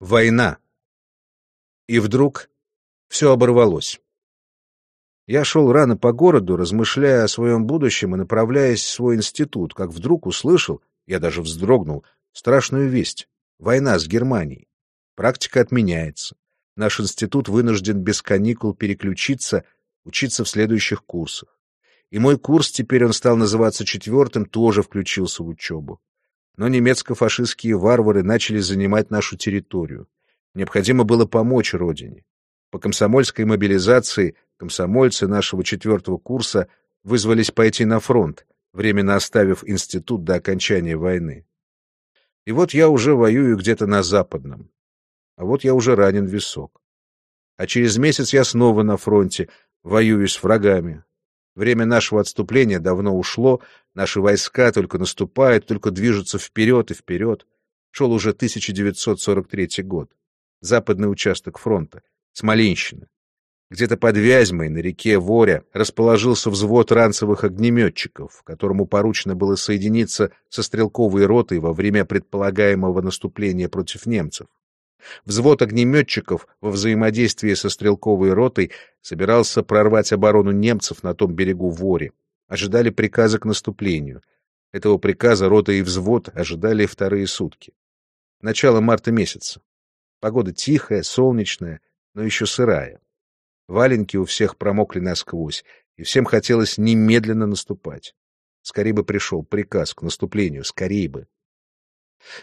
Война. И вдруг все оборвалось. Я шел рано по городу, размышляя о своем будущем и направляясь в свой институт, как вдруг услышал, я даже вздрогнул, страшную весть. Война с Германией. Практика отменяется. Наш институт вынужден без каникул переключиться, учиться в следующих курсах. И мой курс, теперь он стал называться четвертым, тоже включился в учебу но немецко-фашистские варвары начали занимать нашу территорию. Необходимо было помочь Родине. По комсомольской мобилизации комсомольцы нашего четвертого курса вызвались пойти на фронт, временно оставив институт до окончания войны. И вот я уже воюю где-то на Западном. А вот я уже ранен в висок. А через месяц я снова на фронте, воюю с врагами. Время нашего отступления давно ушло, наши войска только наступают, только движутся вперед и вперед. Шел уже 1943 год. Западный участок фронта, Смоленщина. Где-то под Вязьмой на реке Воря расположился взвод ранцевых огнеметчиков, которому поручено было соединиться со стрелковой ротой во время предполагаемого наступления против немцев. Взвод огнеметчиков во взаимодействии со стрелковой ротой собирался прорвать оборону немцев на том берегу Вори. Ожидали приказа к наступлению. Этого приказа рота и взвод ожидали вторые сутки. Начало марта месяца. Погода тихая, солнечная, но еще сырая. Валенки у всех промокли насквозь, и всем хотелось немедленно наступать. Скорее бы пришел приказ к наступлению, скорее бы.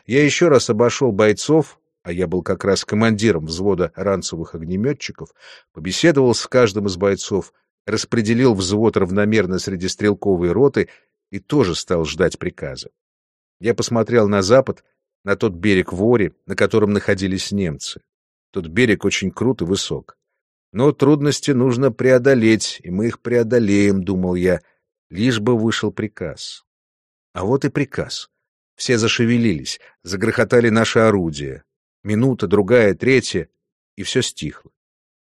Я еще раз обошел бойцов, а я был как раз командиром взвода ранцевых огнеметчиков, побеседовал с каждым из бойцов, распределил взвод равномерно среди стрелковой роты и тоже стал ждать приказа. Я посмотрел на запад, на тот берег Вори, на котором находились немцы. Тот берег очень крут и высок. Но трудности нужно преодолеть, и мы их преодолеем, думал я, лишь бы вышел приказ. А вот и приказ. Все зашевелились, загрохотали наши орудия. Минута, другая, третья, и все стихло.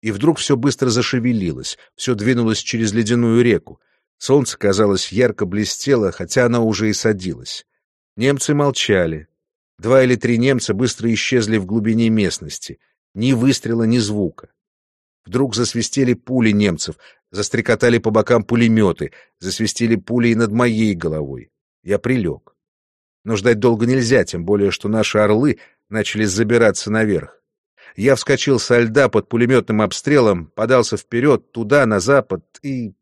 И вдруг все быстро зашевелилось, все двинулось через ледяную реку. Солнце, казалось, ярко блестело, хотя оно уже и садилось. Немцы молчали. Два или три немца быстро исчезли в глубине местности. Ни выстрела, ни звука. Вдруг засвистели пули немцев, застрекотали по бокам пулеметы, засвистели пули и над моей головой. Я прилег. Но ждать долго нельзя, тем более, что наши орлы начали забираться наверх. Я вскочил со льда под пулеметным обстрелом, подался вперед, туда, на запад, и